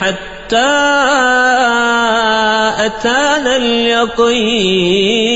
حتى أتانا اليقين.